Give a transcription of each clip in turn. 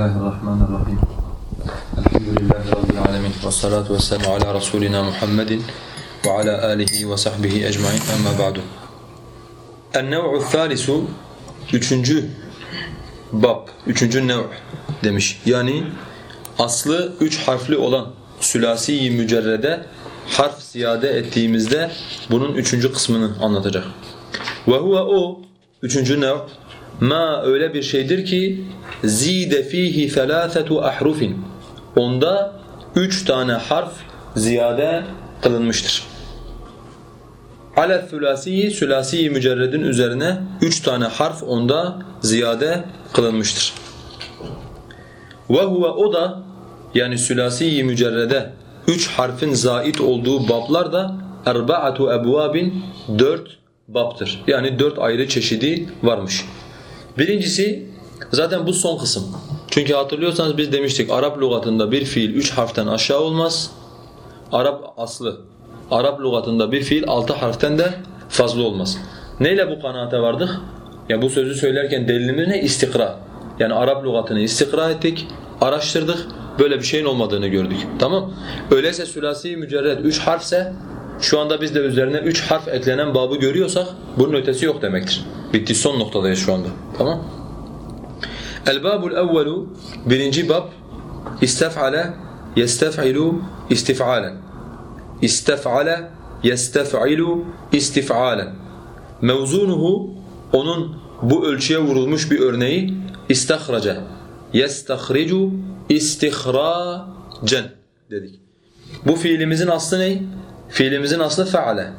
Bismillahirrahmanirrahim. Elhamdülillahi Rabbil alemin. Ve salatu ve selamu ala Resulina Muhammedin ve ala alihi ve sahbihi ecmain. Amma ba'du. En-nev'u thalisu Üçüncü bab, üçüncü nev demiş. Yani aslı üç harfli olan sülasi-i mücerrede harf ziyade ettiğimizde bunun üçüncü kısmını anlatacak. Ve huve o, üçüncü nev, ma öyle bir şeydir ki zide fihi thalâthetu ahrufin. Onda üç tane harf ziyade kılınmıştır. Ale sülasiyi, sülasiyi mücerredin üzerine üç tane harf onda ziyade kılınmıştır. Ve huve o da yani sülasiyi mücerrede üç harfin zait olduğu bablar da erba'atu ebvabin dört babtır. Yani dört ayrı çeşidi varmış. Birincisi zaten bu son kısım. Çünkü hatırlıyorsanız biz demiştik Arap lügatında bir fiil üç harften aşağı olmaz. Arap aslı. Arap lügatında bir fiil altı harften de fazla olmaz. Neyle bu kanaate vardık? Ya bu sözü söylerken delilimiz ne? İstikra. Yani Arap lügatını istikra ettik, araştırdık. Böyle bir şeyin olmadığını gördük. Tamam? Öyleyse sülasi mücerred üç harfse şu anda biz de üzerine üç harf eklenen babı görüyorsak bunun ötesi yok demektir. Bitti son noktadayız şu anda. Tamam? El-babul evvelu birinci bab istef'ale yestef'ilu istif'alen. İstef'ale yestef'ilu istif'alen. Mevzunuhu onun bu ölçüye vurulmuş bir örneği istahraca yestahricu istihracen dedik. Bu fiilimizin aslı ne? Fiilimizin aslı feale.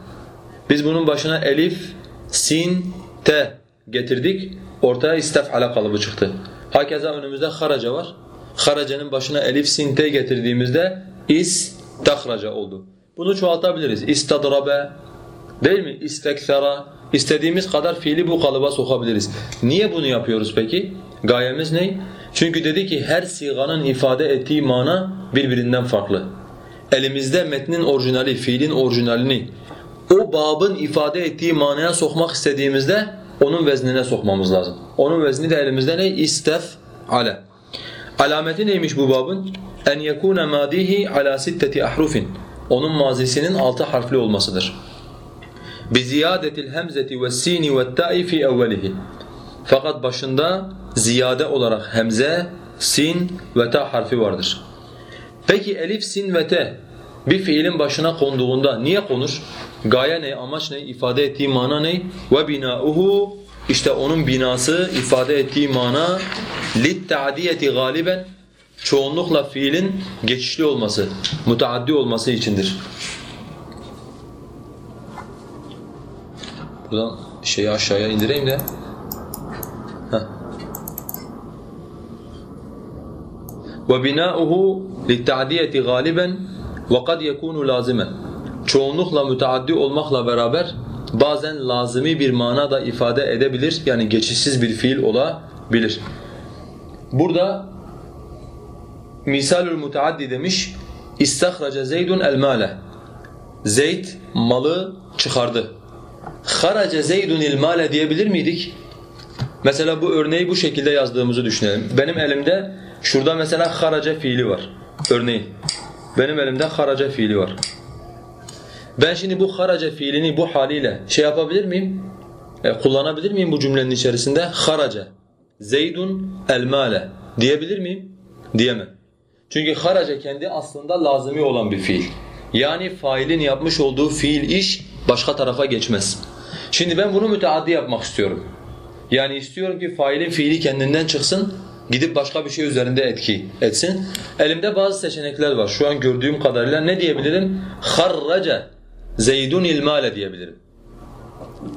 Biz bunun başına elif, sin, te getirdik. Ortaya istef'ale kalıbı çıktı. Hakeza önümüzde haraca var. Haracanın başına elif, sin, te getirdiğimizde istahraca oldu. Bunu çoğaltabiliriz. İstadrabe değil mi? İstekthara. İstediğimiz kadar fiili bu kalıba sokabiliriz. Niye bunu yapıyoruz peki? Gayemiz ne? Çünkü dedi ki her siganın ifade ettiği mana birbirinden farklı. Elimizde metnin orijinali, fiilin orijinalini o babın ifade ettiği manaya sokmak istediğimizde onun veznine sokmamız lazım. Onun vezni de elimizde ne? İstef ale. Alameti neymiş bu babın? En yekuna madihi ala sitteti ahrufin. Onun mazisinin altı harfli olmasıdır. Biziyadetil hemzeti ve sini ve ta'i fi evvelihi. Fakat başında ziyade olarak hemze, sin ve ta harfi vardır. Peki elif, sin ve te bir fiilin başına konduğunda niye konur? Gaye ne, amaç ne, ifade ettiği mana ne? Ve binauhu işte onun binası ifade ettiği mana litta'diyeti galiben çoğunlukla fiilin geçişli olması, mutaaddi olması içindir. Buradan şeyi aşağıya indireyim de. Heh. وَبِنَاؤُهُ لِلتَّعْدِيَةِ غَالِبًا وَقَدْ يَكُونُ لَازِمًا Çoğunlukla müteaddi olmakla beraber bazen lazimi bir mana da ifade edebilir. Yani geçişsiz bir fiil olabilir. Burada misalül muteaddi demiş. İstahraca Zeydun el male. Zeyd malı çıkardı. Haraca Zeydun il diyebilir miydik? Mesela bu örneği bu şekilde yazdığımızı düşünelim. Benim elimde şurada mesela haraca fiili var. Örneğin. Benim elimde haraca fiili var. Ben şimdi bu haraca fiilini bu haliyle şey yapabilir miyim? E, kullanabilir miyim bu cümlenin içerisinde? Haraca Zeydun el male diyebilir miyim? Diyemem. Çünkü haraca kendi aslında lazımi olan bir fiil. Yani failin yapmış olduğu fiil iş başka tarafa geçmez. Şimdi ben bunu müteaddi yapmak istiyorum. Yani istiyorum ki failin fiili kendinden çıksın, gidip başka bir şey üzerinde etki etsin. Elimde bazı seçenekler var. Şu an gördüğüm kadarıyla ne diyebilirim? Harraca Zeydun ilmale diyebilirim.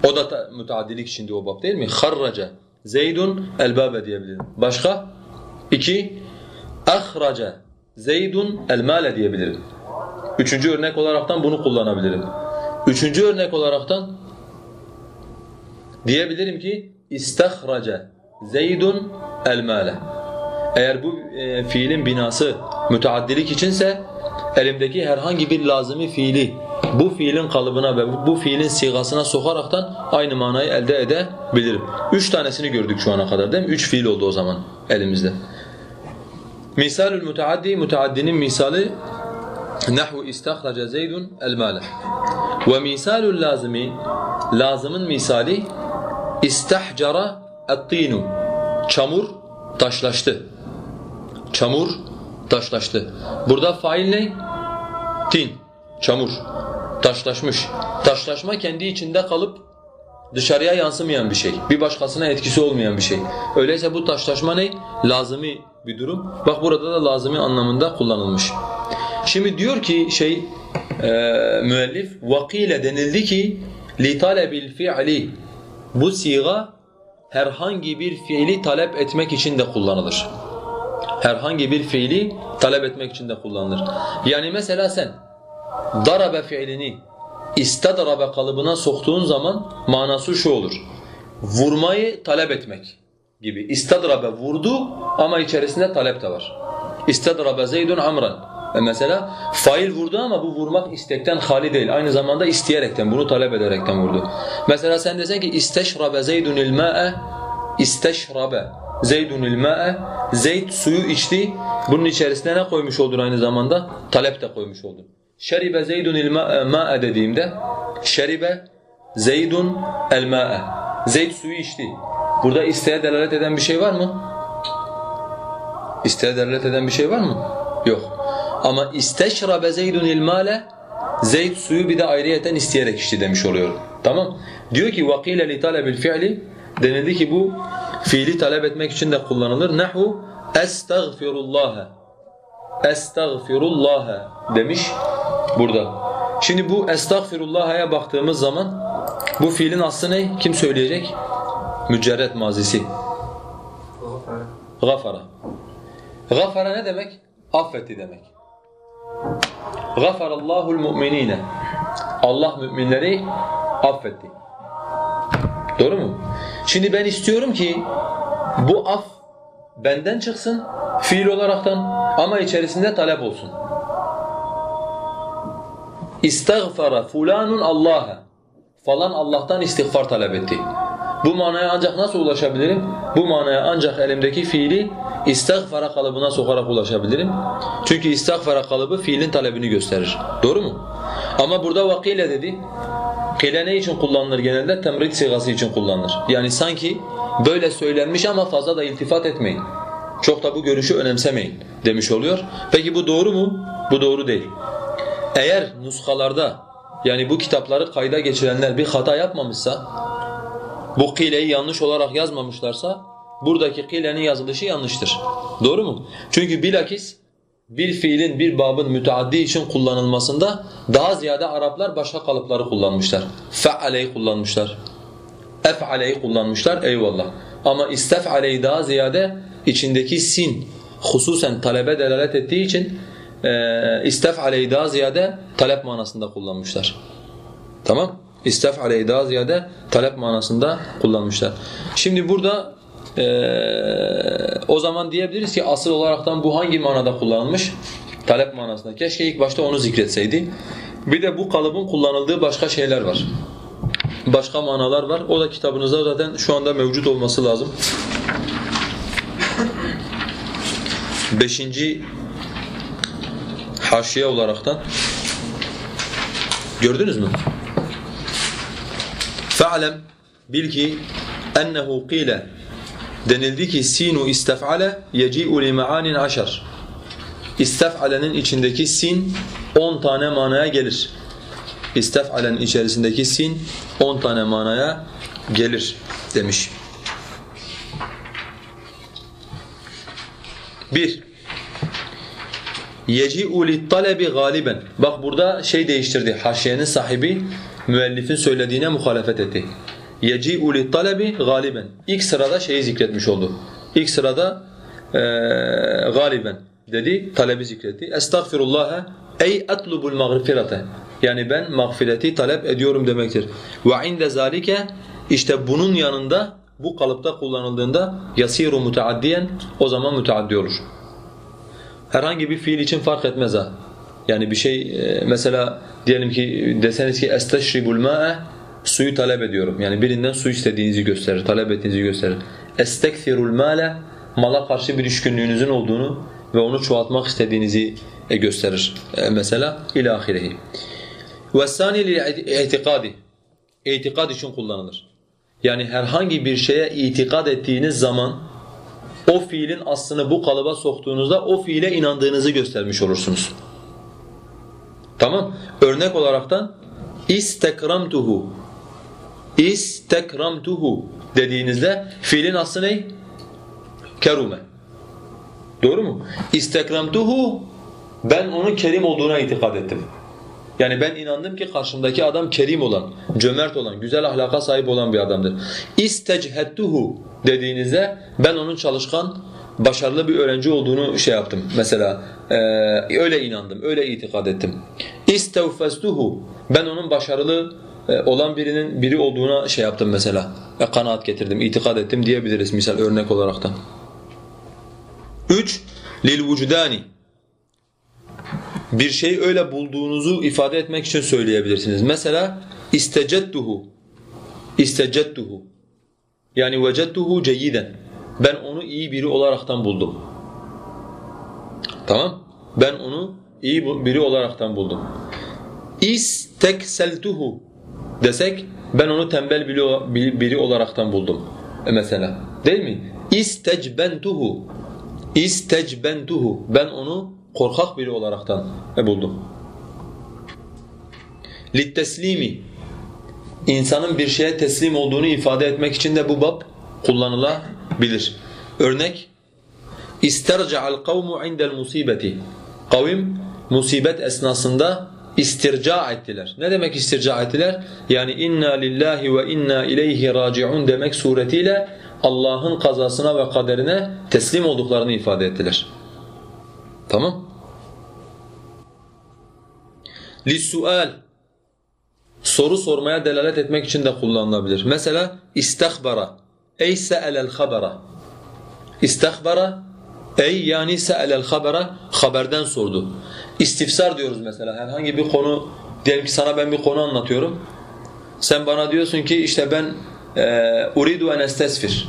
O da müteaddilik şimdi o bab değil mi? Harraca Zeydun elbabe diyebilirim. Başka? İki, ahraca Zeydun elmale diyebilirim. Üçüncü örnek olaraktan bunu kullanabilirim. Üçüncü örnek olaraktan diyebilirim ki istahraca Zeydun el-male. Eğer bu e, fiilin binası müteaddilik içinse elimdeki herhangi bir lazımi fiili bu fiilin kalıbına ve bu, fiilin sigasına sokaraktan aynı manayı elde edebilirim. Üç tanesini gördük şu ana kadar değil mi? Üç fiil oldu o zaman elimizde. Misalul müteaddi, müteaddinin misali nahvu istahraca zeydun el male. Ve misalul lazimi, lazımın misali istahcara et-tinu. Çamur taşlaştı. Çamur taşlaştı. Burada fail ne? Tin, çamur, taşlaşmış. Taşlaşma kendi içinde kalıp dışarıya yansımayan bir şey. Bir başkasına etkisi olmayan bir şey. Öyleyse bu taşlaşma ne? Lazımi bir durum. Bak burada da lazımi anlamında kullanılmış. Şimdi diyor ki şey e, müellif vakile denildi ki li talebil fi'li bu siga herhangi bir fiili talep etmek için de kullanılır. Herhangi bir fiili talep etmek için de kullanılır. Yani mesela sen darabe fiilini istadrabe kalıbına soktuğun zaman manası şu olur. Vurmayı talep etmek gibi. İstadrabe vurdu ama içerisinde talep de var. İstadrabe zeydun amran. Ve mesela fail vurdu ama bu vurmak istekten hali değil. Aynı zamanda isteyerekten, bunu talep ederekten vurdu. Mesela sen desen ki isteşrabe zeydunil ma'e isteşrabe zeydunil ma'e Zeyd suyu içti. Bunun içerisine ne koymuş oldun aynı zamanda? Talep de koymuş oldun. Şeribe zeydun il ma'e dediğimde şeribe zeydun el ma'e. Zeyd suyu içti. Burada isteğe delalet eden bir şey var mı? İsteğe delalet eden bir şey var mı? Yok. Ama isteşrabe zeydun il male Zeyd suyu bir de ayrıyeten isteyerek içti demiş oluyor. Tamam? Diyor ki vakile li talebil fi'li denildi ki bu fiili talep etmek için de kullanılır. Nahu estağfirullah. Estağfirullah demiş burada. Şimdi bu estağfirullah'a baktığımız zaman bu fiilin aslı ne? Kim söyleyecek? Mücerret mazisi. Gafara. Gafara ne demek? Affetti demek. Gafarallahu'l mu'minine. Allah müminleri affetti. Doğru mu? Şimdi ben istiyorum ki bu af benden çıksın fiil olaraktan ama içerisinde talep olsun. İstagfara fulanun Allah'a. Falan Allah'tan istiğfar talep etti. Bu manaya ancak nasıl ulaşabilirim? Bu manaya ancak elimdeki fiili istagfara kalıbına sokarak ulaşabilirim. Çünkü istagfara kalıbı fiilin talebini gösterir. Doğru mu? Ama burada vakile dedi. Kile ne için kullanılır genelde? Temrit sigası için kullanılır. Yani sanki böyle söylenmiş ama fazla da iltifat etmeyin. Çok da bu görüşü önemsemeyin demiş oluyor. Peki bu doğru mu? Bu doğru değil. Eğer nuskalarda yani bu kitapları kayda geçirenler bir hata yapmamışsa, bu kileyi yanlış olarak yazmamışlarsa buradaki kilenin yazılışı yanlıştır. Doğru mu? Çünkü bilakis bir fiilin, bir babın müteaddi için kullanılmasında daha ziyade Araplar başka kalıpları kullanmışlar. Fe'aleyi kullanmışlar. Ef'aleyi kullanmışlar, eyvallah. Ama istef'aleyi daha ziyade içindeki sin, hususen talebe delalet ettiği için e, istef'aleyi daha ziyade talep manasında kullanmışlar. Tamam? İstef'aleyi daha ziyade talep manasında kullanmışlar. Şimdi burada ee, o zaman diyebiliriz ki asıl olaraktan bu hangi manada kullanılmış? Talep manasında. Keşke ilk başta onu zikretseydi. Bir de bu kalıbın kullanıldığı başka şeyler var. Başka manalar var. O da kitabınızda zaten şu anda mevcut olması lazım. Beşinci haşiye olaraktan gördünüz mü? Fe'lem bil ki ennehu qile denildi ki sinu istef'ale yeci'u li ma'anin aşar. İstef'alenin içindeki sin 10 tane manaya gelir. İstef'alenin içerisindeki sin 10 tane manaya gelir demiş. Bir, yeci'u littalebi galiben. Bak burada şey değiştirdi. Haşiyenin sahibi müellifin söylediğine muhalefet etti. Yeci'u littalebi galiben. İlk sırada şeyi zikretmiş oldu. İlk sırada e, galiben dedi, talebi zikretti. Estağfirullah ey atlubul mağfirete. Yani ben mağfireti talep ediyorum demektir. Ve inde zalike işte bunun yanında bu kalıpta kullanıldığında yasiru muteaddiyen o zaman müteaddi olur. Herhangi bir fiil için fark etmez ha. Yani bir şey e, mesela diyelim ki deseniz ki esteşribul ma'e suyu talep ediyorum. Yani birinden su istediğinizi gösterir, talep ettiğinizi gösterir. Estekfirul male mala karşı bir düşkünlüğünüzün olduğunu ve onu çoğaltmak istediğinizi e, gösterir. E, mesela ilahirehi. وَالثَّانِي لِلْاِعْتِقَادِ İtikad için kullanılır. Yani herhangi bir şeye itikad ettiğiniz zaman o fiilin aslını bu kalıba soktuğunuzda o fiile inandığınızı göstermiş olursunuz. Tamam? Örnek olaraktan istekramtuhu istekramtuhu dediğinizde fiilin aslı ne? Kerume. Doğru mu? İstekramtuhu ben onun kerim olduğuna itikad ettim. Yani ben inandım ki karşımdaki adam kerim olan, cömert olan, güzel ahlaka sahip olan bir adamdır. İstechettuhu dediğinizde ben onun çalışkan, başarılı bir öğrenci olduğunu şey yaptım. Mesela e, öyle inandım, öyle itikad ettim. İstevfestuhu ben onun başarılı e, olan birinin biri olduğuna şey yaptım mesela. E, kanaat getirdim, itikad ettim diyebiliriz misal örnek olarak da. Üç, lil vücudani bir şeyi öyle bulduğunuzu ifade etmek için söyleyebilirsiniz. Mesela istecettuhu istecettuhu yani vecettuhu ceyyiden ben onu iyi biri olaraktan buldum. Tamam? Ben onu iyi biri olaraktan buldum. İstekseltuhu desek ben onu tembel biri, biri olaraktan buldum. E mesela değil mi? İstecbentuhu İstecbentuhu ben onu korkak biri olaraktan buldum. Litteslimi insanın bir şeye teslim olduğunu ifade etmek için de bu bab kullanılabilir. Örnek İsterca'al kavmu indel musibeti. Kavim musibet esnasında istirca ettiler. Ne demek istirca ettiler? Yani inna lillahi ve inna ileyhi raciun demek suretiyle Allah'ın kazasına ve kaderine teslim olduklarını ifade ettiler. Tamam? Lissual soru sormaya delalet etmek için de kullanılabilir. Mesela istahbara ey se'elel habara. İstahbara ey yani se'elel habara haberden sordu. İstifsar diyoruz mesela herhangi bir konu diyelim ki sana ben bir konu anlatıyorum. Sen bana diyorsun ki işte ben e, uridu en estesfir.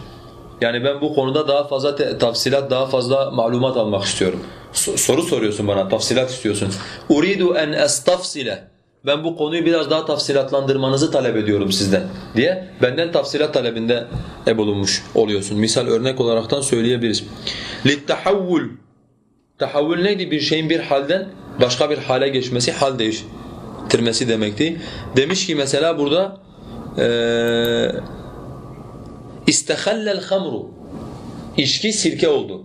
Yani ben bu konuda daha fazla tafsilat, daha fazla malumat almak istiyorum. Soru soruyorsun bana, tafsilat istiyorsun. Uridu en estafsile. Ben bu konuyu biraz daha tafsilatlandırmanızı talep ediyorum sizden diye benden tafsilat talebinde e bulunmuş oluyorsun. Misal örnek olaraktan söyleyebiliriz. Littahavvul. Tahavvul neydi? Bir şeyin bir halden başka bir hale geçmesi, hal değiştirmesi demekti. Demiş ki mesela burada ee, İstehallel hamru. İçki sirke oldu.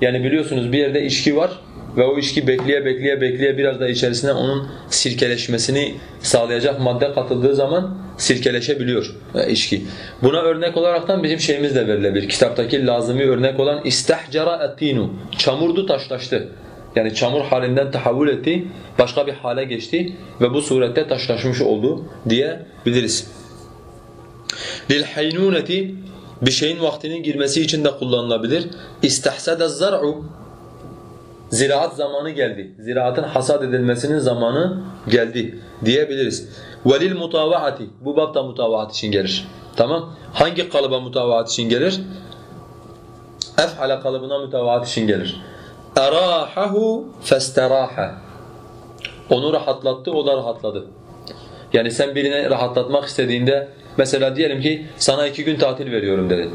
Yani biliyorsunuz bir yerde içki var ve o içki bekleye bekleye bekleye biraz da içerisine onun sirkeleşmesini sağlayacak madde katıldığı zaman sirkeleşebiliyor e, içki. Buna örnek olaraktan bizim şeyimiz de verilebilir. Kitaptaki lazımi örnek olan istahcara etinu. Çamurdu taşlaştı. Yani çamur halinden tahavvül etti, başka bir hale geçti ve bu surette taşlaşmış oldu diyebiliriz. Lil haynuneti bir şeyin vaktinin girmesi için de kullanılabilir. İstahsada zar'u ziraat zamanı geldi. Ziraatın hasat edilmesinin zamanı geldi diyebiliriz. Velil mutavaati bu bab da mutavaat için gelir. Tamam? Hangi kalıba mutavaat için gelir? Ef'ale kalıbına mutavaat için gelir. Erahahu festeraha. Onu rahatlattı, o da rahatladı. Yani sen birini rahatlatmak istediğinde Mesela diyelim ki sana iki gün tatil veriyorum dedin.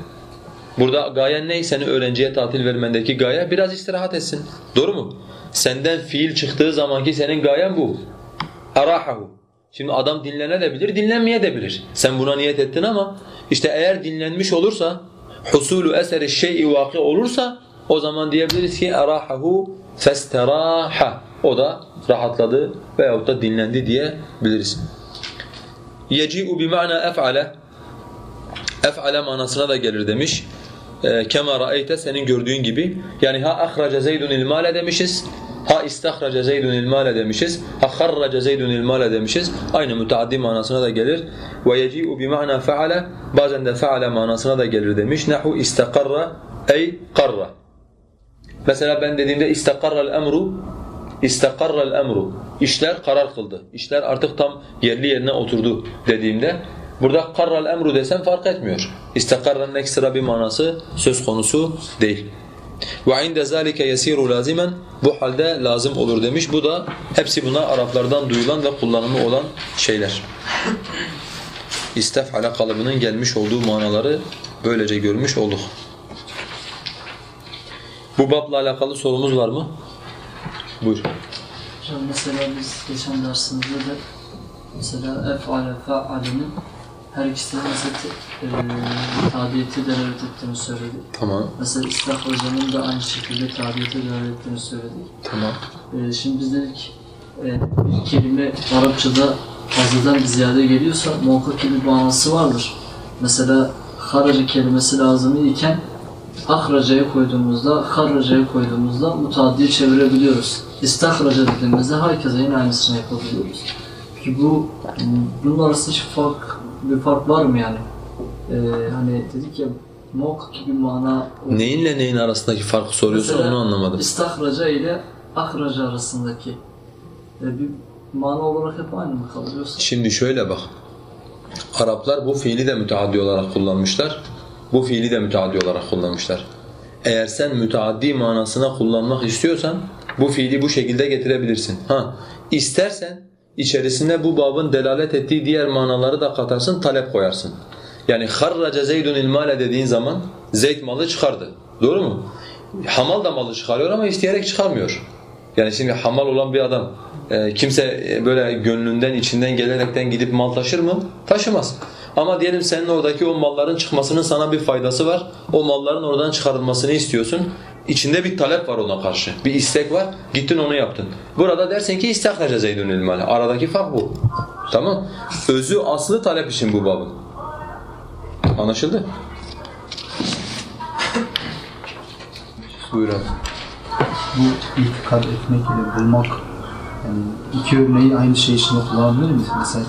Burada gayen ne? Seni öğrenciye tatil vermendeki gaye biraz istirahat etsin. Doğru mu? Senden fiil çıktığı zamanki senin gayen bu. Arahahu. Şimdi adam dinlenebilir, dinlenmeye de. Sen buna niyet ettin ama işte eğer dinlenmiş olursa, husulu eseri şey'i vaki olursa o zaman diyebiliriz ki arahahu festeraha. O da rahatladı veyahut da dinlendi diye biliriz. Yeci'u bima'na ef'ale ef'ale manasına da gelir demiş. Ee, kema ra'eyte senin gördüğün gibi. Yani ha ahraca zeydun ilmale demişiz. Ha istahraca zeydun ilmale demişiz. Ha kharraca zeydun ilmale demişiz. Aynı müteaddi manasına da gelir. Ve yeci'u bima'na fe'ale bazen de fe'ale manasına da gelir demiş. Nahu istakarra ey karra. Mesela ben dediğimde istakarra el emru istakarra'l emru işler karar kıldı. İşler artık tam yerli yerine oturdu dediğimde burada karral emru desem fark etmiyor. İstakarranın ekstra bir manası söz konusu değil. Ve inde zalike yesiru lazimen bu halde lazım olur demiş. Bu da hepsi buna Araplardan duyulan ve kullanımı olan şeyler. İstef'ale kalıbının gelmiş olduğu manaları böylece görmüş olduk. Bu babla alakalı sorumuz var mı? Buyur. Hocam mesela biz geçen dersimizde de mesela ef'ale fe'alenin her ikisinin mesela e, tadiyeti delalet ettiğini söyledik. Tamam, Mesela İslah Hocam'ın da aynı şekilde tadiyeti delalet ettiğini söyledik. tamam. E, şimdi biz dedik e, bir kelime Arapçada fazladan ziyade geliyorsa muhakkak ki bir manası vardır. Mesela haraca kelimesi lazım iken ahraca'ya koyduğumuzda, harraca'ya koyduğumuzda mutaddiye çevirebiliyoruz. İstahraca dediğimizde herkese yine aynısını yapabiliyoruz. Peki bu, bunun arasında hiç fark, bir fark var mı yani? Ee, hani dedik ya ki bir mana... Neyinle neyin arasındaki farkı soruyorsun Mesela onu anlamadım. İstahraca ile ahraca arasındaki e, bir mana olarak hep aynı mı kalıyorsa? Şimdi şöyle bak. Araplar bu fiili de müteaddi olarak kullanmışlar. Bu fiili de müteaddi olarak kullanmışlar. Eğer sen müteaddi manasına kullanmak istiyorsan bu fiili bu şekilde getirebilirsin. Ha, istersen içerisine bu babın delalet ettiği diğer manaları da katarsın, talep koyarsın. Yani harraca zeydun ilmale dediğin zaman Zeyd malı çıkardı. Doğru mu? Hamal da malı çıkarıyor ama isteyerek çıkarmıyor. Yani şimdi hamal olan bir adam e, kimse e, böyle gönlünden içinden gelerekten gidip mal taşır mı? Taşımaz. Ama diyelim senin oradaki o malların çıkmasının sana bir faydası var. O malların oradan çıkarılmasını istiyorsun. İçinde bir talep var ona karşı. Bir istek var. Gittin onu yaptın. Burada dersin ki istihraca zeydun ilmale. Aradaki fark bu. Tamam? Özü aslı talep için bu babın. Anlaşıldı? Buyur abi. bu itikad etmek ile bulmak yani iki örneği aynı şey için kullanabilir miyiz? Mesela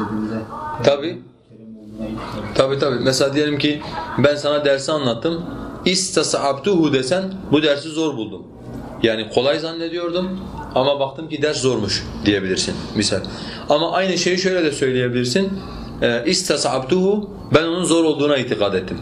dediğinde Tabii. kerim olduğuna itikad Tabi tabi. Mesela diyelim ki ben sana dersi anlattım. İstasabtuhu desen bu dersi zor buldum. Yani kolay zannediyordum ama baktım ki ders zormuş diyebilirsin misal. Ama aynı şeyi şöyle de söyleyebilirsin. Ee, İstasabtuhu ben onun zor olduğuna itikad ettim.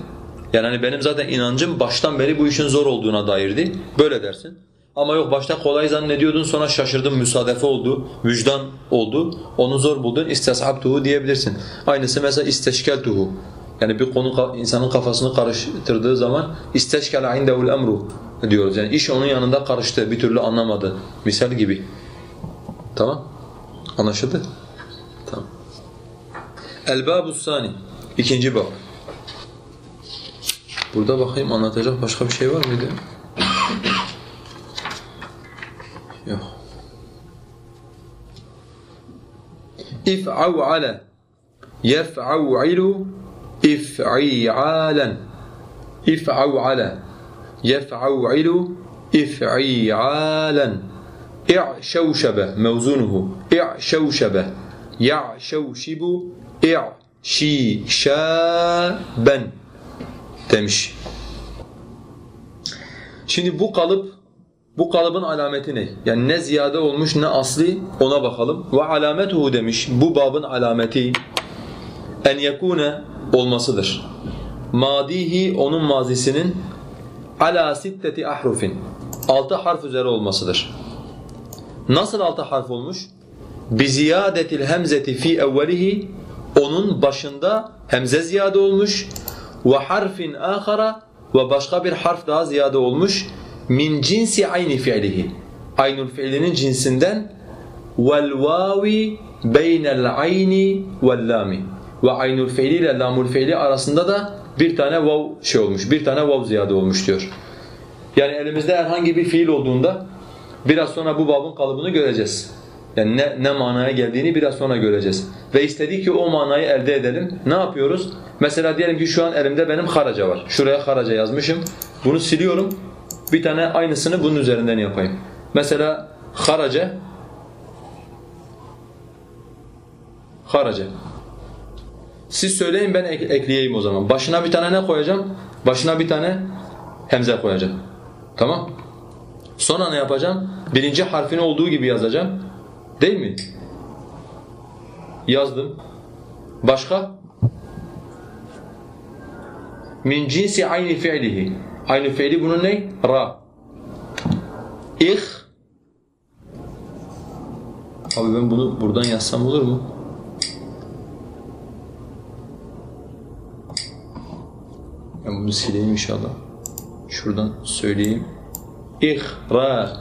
Yani hani benim zaten inancım baştan beri bu işin zor olduğuna dairdi. Böyle dersin. Ama yok başta kolay zannediyordun sonra şaşırdın müsadefe oldu, vicdan oldu. Onu zor buldun istasabtuhu diyebilirsin. Aynısı mesela isteşkeltuhu. Yani bir konu insanın kafasını karıştırdığı zaman isteşkele indehul emru diyoruz. Yani iş onun yanında karıştı, bir türlü anlamadı. Misal gibi. Tamam? Anlaşıldı? Tamam. El-Babus Sani. İkinci bab. Burada bakayım anlatacak başka bir şey var mıydı? İf'av'ale yef'av'ilu if'i'alen İf'av'ale yef'av'ilu if'i'alen İ'şevşebe mevzunuhu İ'şevşebe ya'şevşibu İ'şişâben demiş. Şimdi bu kalıp bu kalıbın alameti ne? Yani ne ziyade olmuş ne asli ona bakalım. Ve alametuhu demiş. Bu babın alameti en yekune olmasıdır. Madihi onun mazisinin ala sitteti ahrufin. Altı harf üzere olmasıdır. Nasıl altı harf olmuş? Bi ziyadetil hemzeti fi evvelihi onun başında hemze ziyade olmuş ve harfin ahara ve başka bir harf daha ziyade olmuş min cinsi ayni fi'lihi. Aynul fi'linin cinsinden vel vavi beynel ayni vel lami. Ve aynul fi'li ile lamul fi'li arasında da bir tane vav şey olmuş. Bir tane vav ziyade olmuş diyor. Yani elimizde herhangi bir fiil olduğunda biraz sonra bu babın kalıbını göreceğiz. Yani ne, ne manaya geldiğini biraz sonra göreceğiz. Ve istedik ki o manayı elde edelim. Ne yapıyoruz? Mesela diyelim ki şu an elimde benim haraca var. Şuraya haraca yazmışım. Bunu siliyorum. Bir tane aynısını bunun üzerinden yapayım. Mesela haraca haraca. Siz söyleyin ben ek- ekleyeyim o zaman. Başına bir tane ne koyacağım? Başına bir tane hemze koyacağım. Tamam? Sonra ne yapacağım? Birinci harfini olduğu gibi yazacağım. Değil mi? Yazdım. Başka? Min cinsi ayni fi'lihi. Aynı fiili bunun ne? Ra. İh. Abi ben bunu buradan yazsam olur mu? Ben bunu sileyim inşallah. Şuradan söyleyeyim. İhra.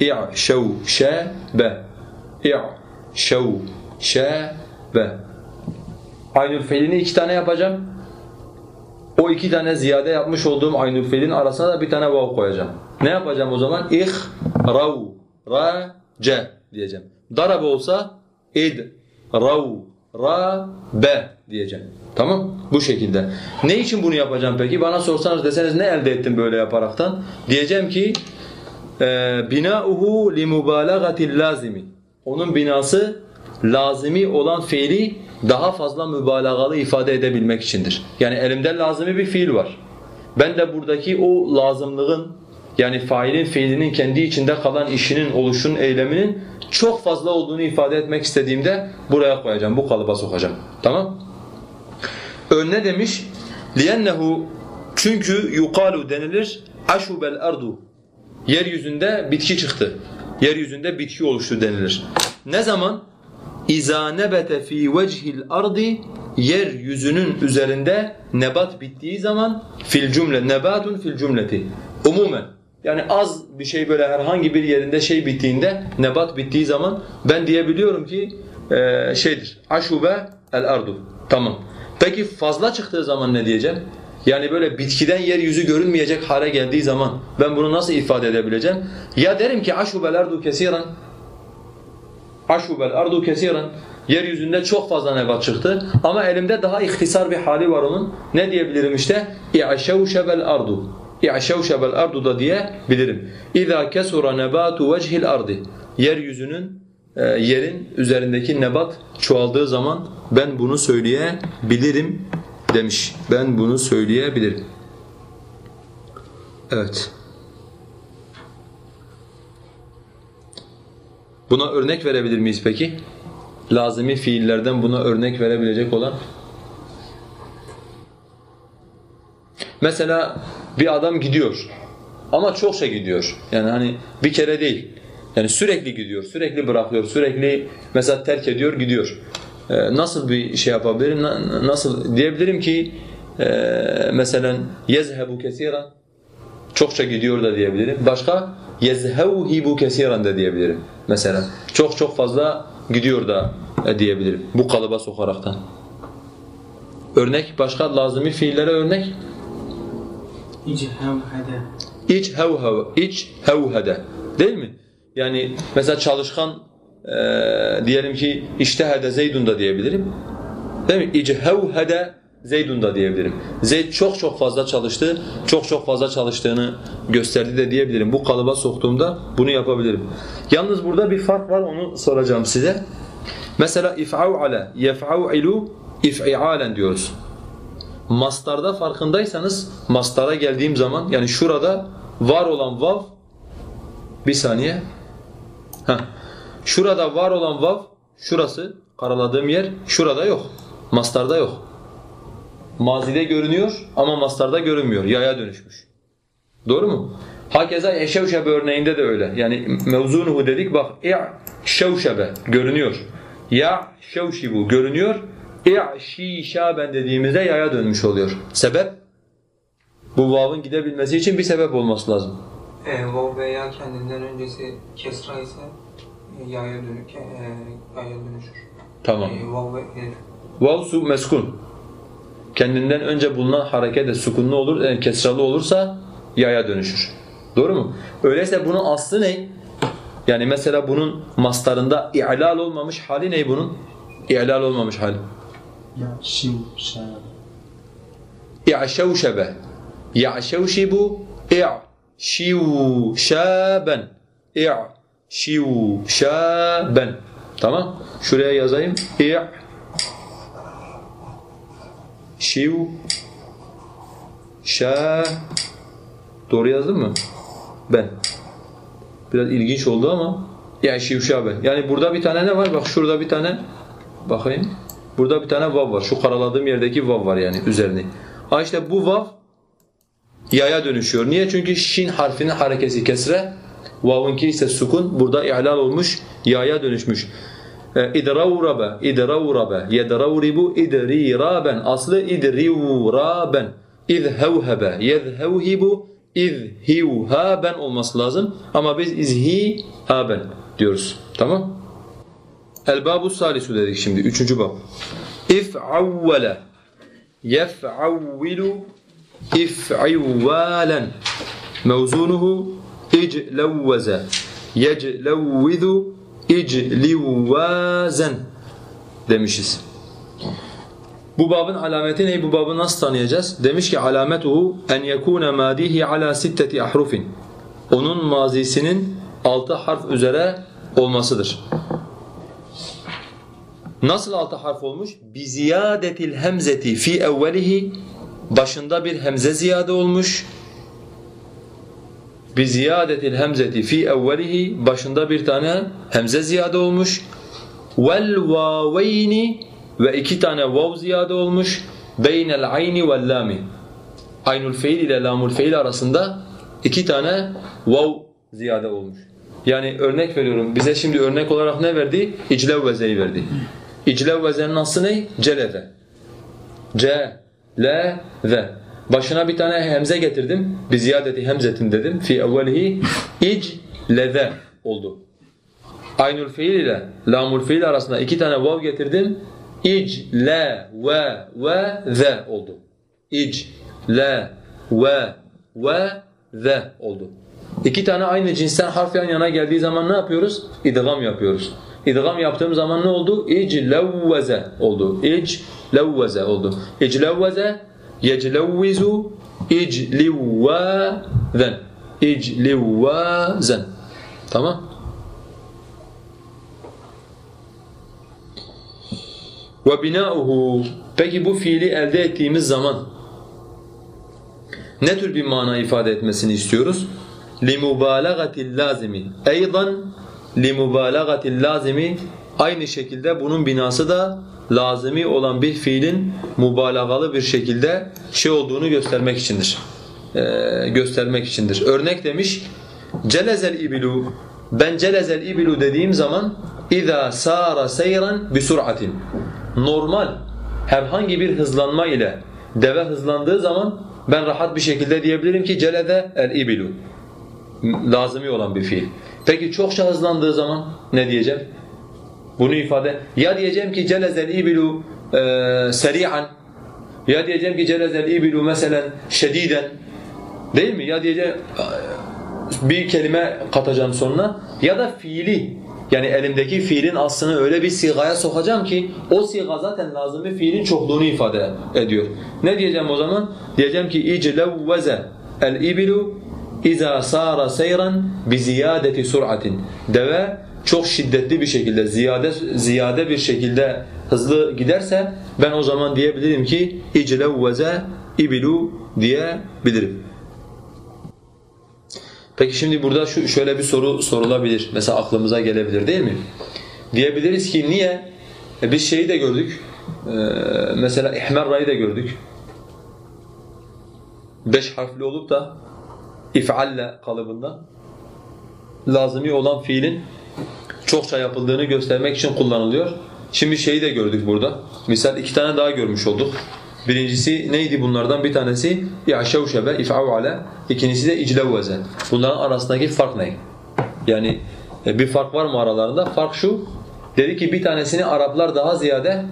İ'şev şebe. İ'şev şebe. Aynül fiilini iki tane yapacağım. O iki tane ziyade yapmış olduğum aynül fiilin arasına da bir tane vav koyacağım. Ne yapacağım o zaman? İh, rav, ra, ce diyeceğim. Darabe olsa id, rav, ra, be diyeceğim. Tamam? Bu şekilde. Ne için bunu yapacağım peki? Bana sorsanız deseniz ne elde ettim böyle yaparaktan? Diyeceğim ki e, binauhu li mubalagatil lazimi. Onun binası lazimi olan fiili daha fazla mübalağalı ifade edebilmek içindir. Yani elimde lazimi bir fiil var. Ben de buradaki o lazımlığın yani failin fiilinin kendi içinde kalan işinin, oluşun, eyleminin çok fazla olduğunu ifade etmek istediğimde buraya koyacağım, bu kalıba sokacağım. Tamam? Ön demiş? لِيَنَّهُ Çünkü yukalu denilir aşubel ardu. Yeryüzünde bitki çıktı. Yeryüzünde bitki oluştu denilir. Ne zaman? İza nebete fi vechil ardi yeryüzünün üzerinde nebat bittiği zaman fil cümle nebatun fil cümleti. Umumen yani az bir şey böyle herhangi bir yerinde şey bittiğinde nebat bittiği zaman ben diyebiliyorum ki e, şeydir. Aşube el ardu. Tamam. Peki fazla çıktığı zaman ne diyeceğim? Yani böyle bitkiden yeryüzü görünmeyecek hale geldiği zaman ben bunu nasıl ifade edebileceğim? Ya derim ki aşubel ardu kesiran aşubel ardu kesiran yeryüzünde çok fazla nebat çıktı ama elimde daha ihtisar bir hali var onun. Ne diyebilirim işte? İ'şevşebel ardu. İ'şevşebel ardu da diyebilirim. İza kesura nebatu vechil ardi. Yeryüzünün e, yerin üzerindeki nebat çoğaldığı zaman ben bunu söyleyebilirim demiş. Ben bunu söyleyebilirim. Evet. Buna örnek verebilir miyiz peki? Lazimi fiillerden buna örnek verebilecek olan. Mesela bir adam gidiyor ama çokça gidiyor. Yani hani bir kere değil. Yani sürekli gidiyor, sürekli bırakıyor, sürekli mesela terk ediyor, gidiyor. Ee, nasıl bir şey yapabilirim? Na- nasıl diyebilirim ki e, mesela yezhebu kesiran çokça gidiyor da diyebilirim. Başka yezhevhibu kesiran da diyebilirim mesela. Çok çok fazla gidiyor da e, diyebilirim bu kalıba sokaraktan. Örnek başka lazımi fiillere örnek iç hevhev iç hevhede değil mi? Yani mesela çalışkan e, diyelim ki iştehede Zeydun da diyebilirim. Değil mi? İchevhede Zeydun da diyebilirim. Zeyd çok çok fazla çalıştı, çok çok fazla çalıştığını gösterdi de diyebilirim. Bu kalıba soktuğumda bunu yapabilirim. Yalnız burada bir fark var onu soracağım size. Mesela if'au ala, yef'au'ilu if'ialen diyoruz. Mastarda farkındaysanız mastara geldiğim zaman yani şurada var olan vav bir saniye. Heh. Şurada var olan vav şurası karaladığım yer şurada yok. Mastarda yok. Mazide görünüyor ama mastarda görünmüyor. Yaya dönüşmüş. Doğru mu? Hakeza eşevşebe örneğinde de öyle. Yani mevzunuhu dedik bak i şevşebe görünüyor. Ya şevşibu görünüyor. İ şişaben dediğimizde yaya dönmüş oluyor. Sebep? Bu vav'ın gidebilmesi için bir sebep olması lazım. E, vav veya kendinden öncesi kesra ise e, yaya dönük, e, yaya dönüşür. Tamam. E, vav ve elif. Vav su meskun. Kendinden önce bulunan hareket de sukunlu olur, yani kesralı olursa yaya dönüşür. Doğru mu? Öyleyse bunun aslı ne? Yani mesela bunun mastarında i'lal olmamış hali ne bunun? İ'lal olmamış hali. İ'şevşebe. Ya'şevşibu i'şivşaben. İ'şivşaben. Tamam? Şuraya yazayım. İ şiv şa Doğru yazdım mı? Ben. Biraz ilginç oldu ama ya şivşaben. Yani burada bir tane ne var? Bak şurada bir tane bakayım. Burada bir tane vav var. Şu karaladığım yerdeki vav var yani üzerine. Ha işte bu vav yaya dönüşüyor. Niye? Çünkü şin harfinin harekesi kesre, vavunki ise sukun. Burada ihlal olmuş, yaya dönüşmüş. E, İdravrabe, idravrabe, yedravribu, idriraben. Aslı idrivraben. İzhevhebe, yezhevhibu, izhivhaben olması lazım. Ama biz izhihaben diyoruz. Tamam? El-babu salisu dedik şimdi. Üçüncü bab. İf'avvele, yef'avvilu, if'ivvalen. Mevzunuhu iclevveze, yeclevvizu, iclivvazen demişiz. Bu babın alameti ne? Bu babı nasıl tanıyacağız? Demiş ki alametuhu en yekune madihi ala sitteti ahrufin. Onun mazisinin altı harf üzere olmasıdır. Nasıl altı harf olmuş? Bi ziyadetil hemzeti fi evvelihi başında bir hemze ziyade olmuş. Bi ziyadetil hemzeti fi evvelihi başında bir tane hemze ziyade olmuş. Vel vaveyni ve iki tane vav ziyade olmuş. Beynel ayni vel lami. Aynul fiil ile lamul fiil arasında iki tane vav ziyade olmuş. Yani örnek veriyorum. Bize şimdi örnek olarak ne verdi? İclev vezeyi verdi. İclev vezenin aslı ne? Celeve. C, L, V. Başına bir tane hemze getirdim. Bir ziyadeti hemzetin dedim. Fi evvelihi icleve oldu. Aynul fiil ile lamul fiil arasında iki tane vav getirdim. İc, le, ve, ve, ze oldu. İc, le, ve, ve, ze oldu. İki tane aynı cinsten harf yan yana geldiği zaman ne yapıyoruz? İdgam yapıyoruz. İdgam yaptığım zaman ne oldu? İclevveze oldu. İclevveze oldu. İclevveze, yeclevvizu iclivvazen iclivvazen tamam. Ve binauhu peki bu fiili elde ettiğimiz zaman ne tür bir mana ifade etmesini istiyoruz? لِمُبَالَغَةِ اللّازِمِ اَيْضًا لِمُبَالَغَةِ اللّازِمِ Aynı şekilde bunun binası da lazimi olan bir fiilin mübalağalı bir şekilde şey olduğunu göstermek içindir. Ee, göstermek içindir. Örnek demiş Celezel ibilu ben celezel ibilu dediğim zaman اِذَا سَارَ سَيْرًا بِسُرْعَةٍ Normal herhangi bir hızlanma ile deve hızlandığı zaman ben rahat bir şekilde diyebilirim ki celede el ibilu. Lazımi olan bir fiil. Peki çokça hızlandığı zaman ne diyeceğim? Bunu ifade ya diyeceğim ki celezel ibilu e, seri'an ya diyeceğim ki celezel ibilu mesela şediden değil mi? Ya diyeceğim bir kelime katacağım sonuna ya da fiili yani elimdeki fiilin aslını öyle bir sigaya sokacağım ki o siga zaten lazımı fiilin çokluğunu ifade ediyor. Ne diyeceğim o zaman? Diyeceğim ki iclevveze el-ibilu iza sara seyran bi ziyadeti sur'atin. Deve çok şiddetli bir şekilde, ziyade ziyade bir şekilde hızlı giderse ben o zaman diyebilirim ki iclevveze ibilu diyebilirim. Peki şimdi burada şu şöyle bir soru sorulabilir. Mesela aklımıza gelebilir değil mi? Diyebiliriz ki niye? E biz şeyi de gördük. Ee, mesela ihmerra'yı da gördük. Beş harfli olup da if'alle kalıbında lazımi olan fiilin çokça yapıldığını göstermek için kullanılıyor. Şimdi şeyi de gördük burada. Misal iki tane daha görmüş olduk. Birincisi neydi bunlardan? Bir tanesi ya'şevşebe, if'av'ale. İkincisi de iclevveze. Bunların arasındaki fark ne? Yani e, bir fark var mı aralarında? Fark şu. Dedi ki bir tanesini Araplar daha ziyade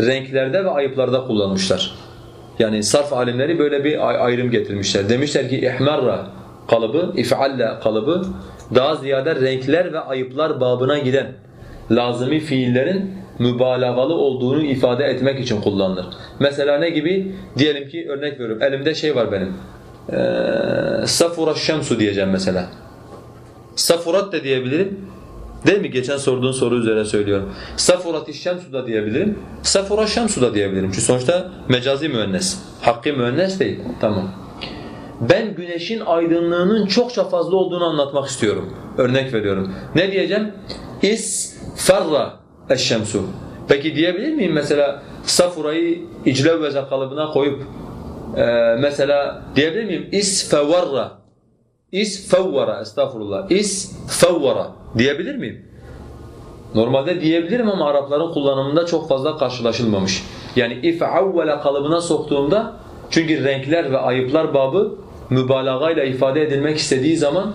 renklerde ve ayıplarda kullanmışlar. Yani sarf alimleri böyle bir ayrım getirmişler. Demişler ki ihmarra kalıbı, if'alle kalıbı daha ziyade renkler ve ayıplar babına giden lazımi fiillerin mübalağalı olduğunu ifade etmek için kullanılır. Mesela ne gibi? Diyelim ki örnek veriyorum. Elimde şey var benim. Ee, Safura şemsu diyeceğim mesela. Safurat da diyebilirim. Değil mi? Geçen sorduğun soru üzerine söylüyorum. Safurat şemsu da diyebilirim. Safura şemsu da diyebilirim. Çünkü sonuçta mecazi müennes. Hakkı müennes değil. Tamam. Ben güneşin aydınlığının çokça fazla olduğunu anlatmak istiyorum. Örnek veriyorum. Ne diyeceğim? İs farra eşşemsu. Peki diyebilir miyim mesela safurayı iclevveze kalıbına koyup Ee, mesela diyebilir miyim? İsfevarra. İsfevvara, estağfurullah. İsfevvara diyebilir miyim? Normalde diyebilirim ama Arapların kullanımında çok fazla karşılaşılmamış. Yani if'avvela kalıbına soktuğumda çünkü renkler ve ayıplar babı mübalağayla ifade edilmek istediği zaman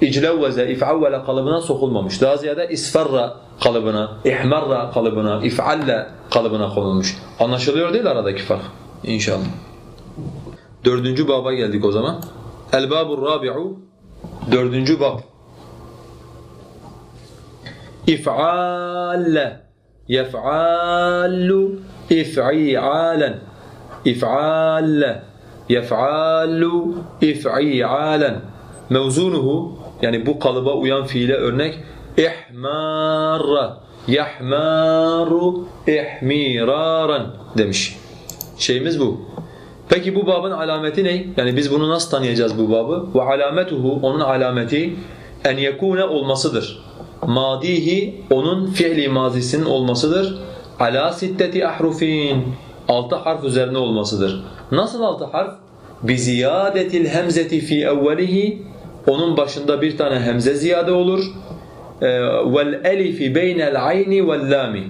iclevveze, if'avvela kalıbına sokulmamış. Daha ziyade isferra kalıbına, ihmarra kalıbına, if'alle kalıbına konulmuş. Anlaşılıyor değil aradaki fark? İnşallah. Dördüncü baba geldik o zaman. El-babur rabi'u Dördüncü bab. İf'alle yef'allu if'i'alen if'alle yef'allu if'i'alen mevzunuhu yani bu kalıba uyan fiile örnek ihmarra yahmaru ihmiraran demiş. Şeyimiz bu. Peki bu babın alameti ne? Yani biz bunu nasıl tanıyacağız bu babı? Ve alametuhu onun alameti en yekune olmasıdır. Madihi onun fiili mazisinin olmasıdır. Ala sitteti ahrufin altı harf üzerine olmasıdır. Nasıl altı harf? Ziyadetil hemzeti fi evvelihi. Onun başında bir tane hemze ziyade olur. Beynel ayni vel lami.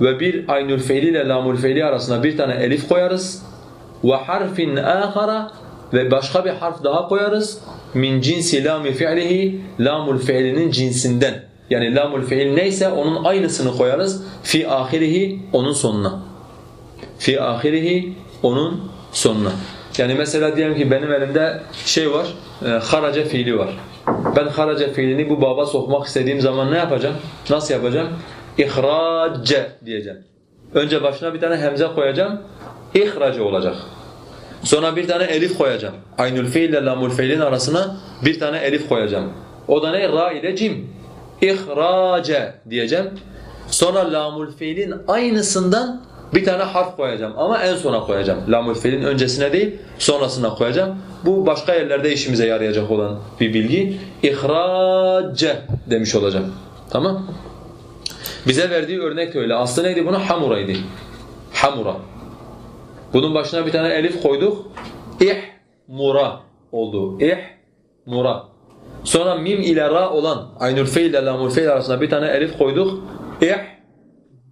Ve bir aynül fiili ile lamul fiili arasında bir tane elif koyarız. Harfin ahara ve başka bir harf daha koyarız. Min cinsi lami fi'lihi lamul fi'linin cinsinden. Yani lamul fi'il neyse onun aynısını koyarız. Fi ahirihi onun sonuna. Fi ahirihi onun sonuna yani mesela diyelim ki benim elimde şey var e, haraca fiili var ben haraca fiilini bu baba sokmak istediğim zaman ne yapacağım nasıl yapacağım ihrace diyeceğim önce başına bir tane hemze koyacağım ihrace olacak. Sonra bir tane elif koyacağım. Aynül fiil ile lamul fiilin arasına bir tane elif koyacağım. O da ne? Ra ile cim. İhrace diyeceğim. Sonra lamul fiilin aynısından bir tane harf koyacağım ama en sona koyacağım. Lamul fiilin öncesine değil, sonrasına koyacağım. Bu başka yerlerde işimize yarayacak olan bir bilgi. İhrace demiş olacağım. Tamam? Bize verdiği örnek öyle. Aslı neydi buna? Hamuraydı. Hamura. Bunun başına bir tane elif koyduk. İhmura oldu. İhmura. Sonra mim ile ra olan aynül fe ile lamul fe arasında bir tane elif koyduk.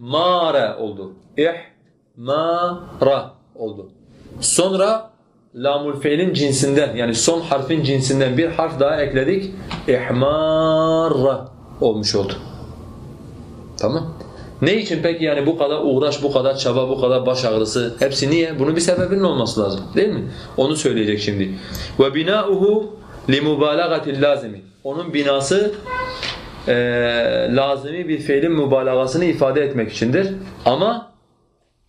İhmare oldu. İhmara oldu. Sonra lamul fe'lin cinsinden yani son harfin cinsinden bir harf daha ekledik. İhmara olmuş oldu. Tamam. Ne için peki yani bu kadar uğraş, bu kadar çaba, bu kadar baş ağrısı hepsi niye? Bunun bir sebebinin olması lazım değil mi? Onu söyleyecek şimdi. Ve binauhu limubalagatil lazimi. Onun binası e, lazimi bir fiilin mübalagasını ifade etmek içindir. Ama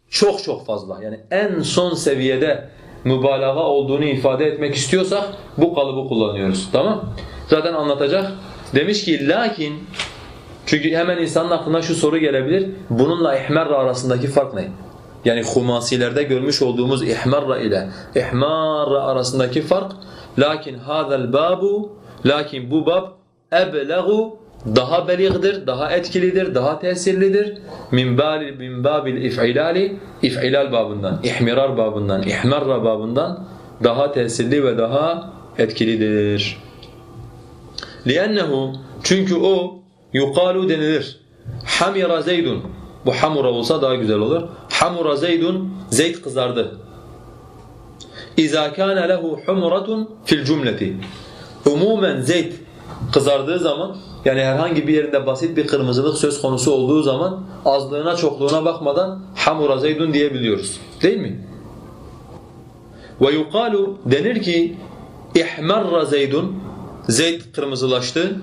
çok çok fazla yani en son seviyede mübalağa olduğunu ifade etmek istiyorsak bu kalıbı kullanıyoruz. Tamam? Zaten anlatacak. Demiş ki lakin çünkü hemen insanın aklına şu soru gelebilir. Bununla ihmarra arasındaki fark ne? Yani humasilerde görmüş olduğumuz ihmarra ile ihmarra arasındaki fark lakin hadal babu lakin bu bab ebleğu daha belig'dir, daha etkilidir, daha tesirlidir. Min bal min babil if'ilali if'ilal babından, ihmirar babından, ihmarra babından daha tesirli ve daha etkilidir. لِأَنَّهُ Çünkü o yukalu denilir. Hamira Zeydun. Bu hamura olsa daha güzel olur. Hamura Zeydun, Zeyd kızardı. İza kana lehu humratun fil cümleti. Umumen Zeyd kızardığı zaman yani herhangi bir yerinde basit bir kırmızılık söz konusu olduğu zaman azlığına çokluğuna bakmadan hamura Zeydun diyebiliyoruz. Değil mi? Ve yukalu denir ki ihmarra Zeydun Zeyd kırmızılaştı.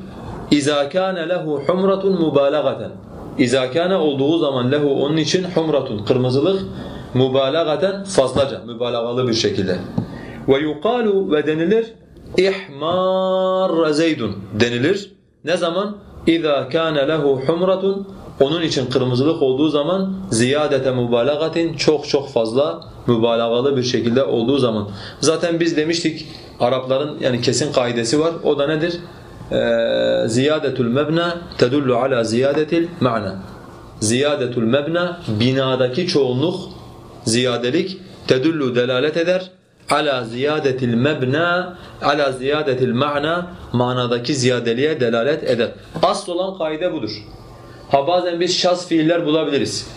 İza kana lehu humratun mubalagaten. İza kana olduğu zaman lehu onun için humratun kırmızılık mubalagaten fazlaca mübalağalı bir şekilde. Ve yuqalu ve denilir ihmar zeydun denilir. Ne zaman? İza kana lehu humratun onun için kırmızılık olduğu zaman ziyadete mübalağatin çok çok fazla mübalağalı bir şekilde olduğu zaman. Zaten biz demiştik Arapların yani kesin kaidesi var. O da nedir? Ee, ziyadetul mebna tedullu ala ziyadetil ma'na. Ziyadetul mebna binadaki çoğunluk ziyadelik tedullu delalet eder ala ziyadetil mebna ala ziyadetil ma'na manadaki ziyadeliğe delalet eder. Asıl olan kaide budur. Ha bazen biz şaz fiiller bulabiliriz.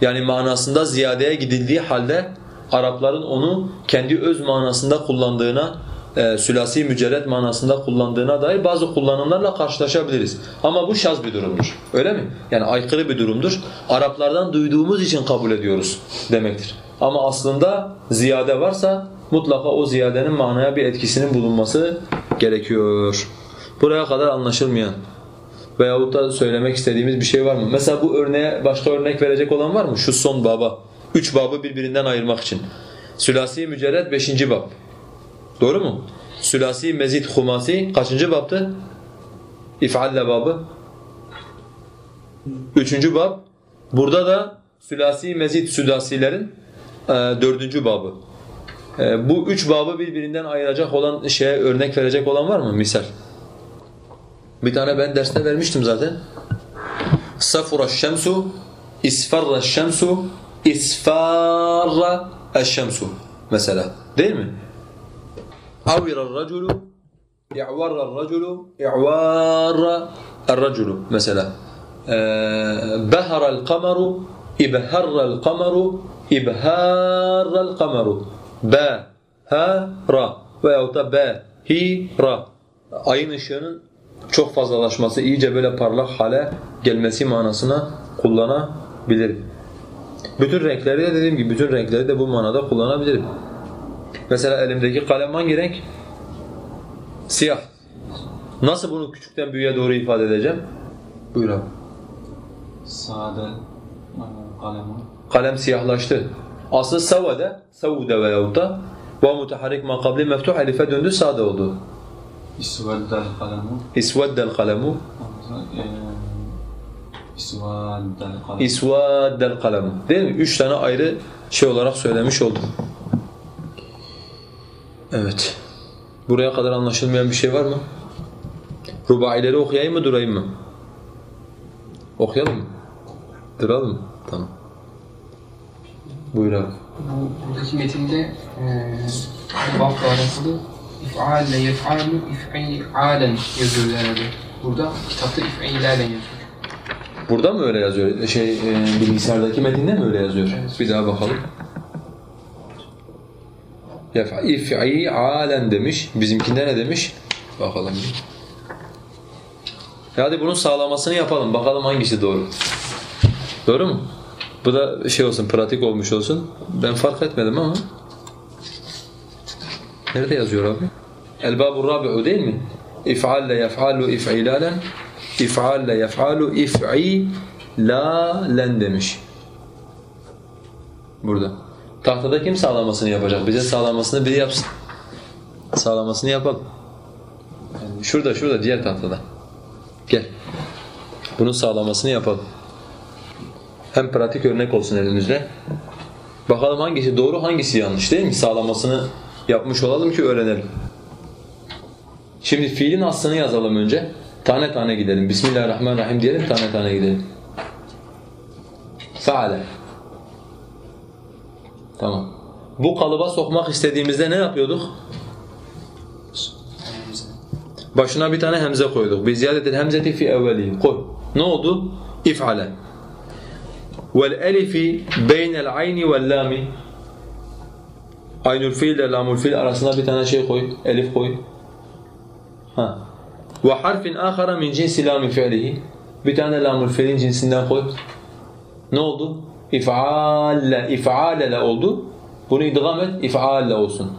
Yani manasında ziyadeye gidildiği halde Arapların onu kendi öz manasında kullandığına, e, sülasi mücerret manasında kullandığına dair bazı kullanımlarla karşılaşabiliriz. Ama bu şaz bir durumdur. Öyle mi? Yani aykırı bir durumdur. Araplardan duyduğumuz için kabul ediyoruz demektir. Ama aslında ziyade varsa mutlaka o ziyadenin manaya bir etkisinin bulunması gerekiyor. Buraya kadar anlaşılmayan veyahut da söylemek istediğimiz bir şey var mı? Mesela bu örneğe başka örnek verecek olan var mı? Şu son baba. Üç babı birbirinden ayırmak için. Sülasi mücerred beşinci bab. Doğru mu? Sülasi mezid humasi kaçıncı babtı? İf'alle babı. Üçüncü bab. Burada da sülasi mezid südasilerin e, dördüncü babı. E, bu üç babı birbirinden ayıracak olan şeye örnek verecek olan var mı? Misal. Bir tane ben derste vermiştim zaten. Safura şemsu, isfarra şemsu, isfarra şemsu mesela. Değil mi? Avira raculu, i'varra raculu, i'varra raculu mesela. Behara kamaru, ibharra kamaru, ibharra kamaru. Ba, ha, ra veyahut da be, hi, ra. Ayın ışığının çok fazlalaşması, iyice böyle parlak hale gelmesi manasına kullanabilirim. Bütün renkleri de dediğim gibi bütün renkleri de bu manada kullanabilirim. Mesela elimdeki kalem hangi renk? Siyah. Nasıl bunu küçükten büyüğe doğru ifade edeceğim? Buyur abi. Sade kalemi. Kalem siyahlaştı. Aslı savade, savude veyahut da ve mutaharrik ma qabli meftuh elife döndü sade oldu. İsveddel kalemi. İsveddel kalemu, İsveddel kalemi. isvaddel kalemu. Değil mi? Üç tane ayrı şey olarak söylemiş oldum. Evet. Buraya kadar anlaşılmayan bir şey var mı? Rubaileri okuyayım mı durayım mı? Okuyalım mı? Duralım mı? Tamam. Buyur abi. Bu buradaki metinde eee vakla alakalı if'alle yef'alu if'alen yazıyor herhalde. Burada kitapta if'ilalen yazıyor. Burada mı öyle yazıyor? Şey e, bilgisayardaki metinde mi öyle yazıyor? Evet. Bir daha bakalım. İf'i'alen demiş. Bizimkinde ne demiş? Bakalım bir. E Hadi bunun sağlamasını yapalım. Bakalım hangisi doğru. Doğru mu? Bu da şey olsun, pratik olmuş olsun. Ben fark etmedim ama. Nerede yazıyor abi? El-babu rabi'u değil mi? İf'alle yef'alu if'ilalen İf'alle yef'alu if'ilalen demiş. Burada. Tahtada kim sağlamasını yapacak? Bize sağlamasını biri yapsın. Sağlamasını yapalım. Şurada, şurada, diğer tahtada. Gel. Bunun sağlamasını yapalım. Hem pratik örnek olsun elimizde. Bakalım hangisi doğru, hangisi yanlış değil mi? Sağlamasını yapmış olalım ki öğrenelim. Şimdi fiilin aslını yazalım önce. Tane tane gidelim. Bismillahirrahmanirrahim diyelim, tane tane gidelim. Faale. Tamam. Bu kalıba sokmak istediğimizde ne yapıyorduk? Başına bir tane hemze koyduk. Bi ziyadetil hemzeti fi evvelihi. Koy. Ne oldu? İf'ale. Beynel ayni vel lami. Aynül fiil ile lamul fiil arasına bir tane şey koy. Elif koy. Ha. Ve harfin ahara min cinsi lami fi'lihi. Bir tane lamul fiilin cinsinden koy. Ne oldu? İf'alle, if'alele oldu. Bunu idgam et, if'alle olsun.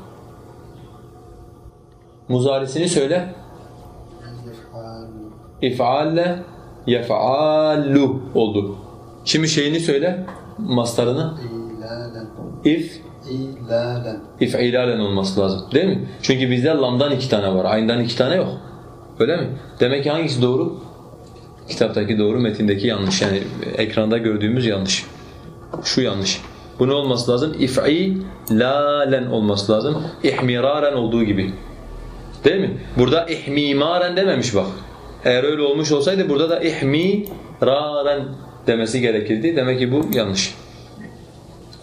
Muzarisini söyle. İf'alle, yef'allu oldu. Şimdi şeyini söyle, mastarını. İlalen. İf, İlalen. if'ilalen olması lazım. Değil mi? Çünkü bizde lamdan iki tane var, ayndan iki tane yok. Öyle mi? Demek ki hangisi doğru? Kitaptaki doğru, metindeki yanlış. Yani ekranda gördüğümüz yanlış. Şu yanlış. Bu ne olması lazım? İf'ilalen olması lazım. İhmiraren olduğu gibi. Değil mi? Burada ihmimaren dememiş bak. Eğer öyle olmuş olsaydı burada da ihmiraren demesi gerekirdi. Demek ki bu yanlış.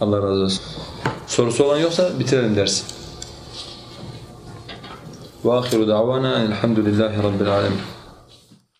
Allah razı olsun. Sorusu olan yoksa bitirelim dersi. وآخر دعوانا الحمد لله رب العالمين